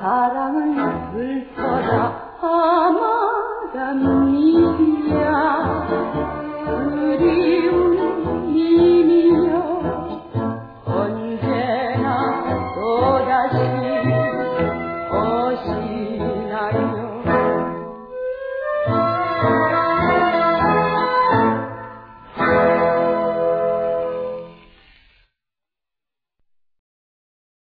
사랑은 슬퍼라 아마라 미야. 그리운 이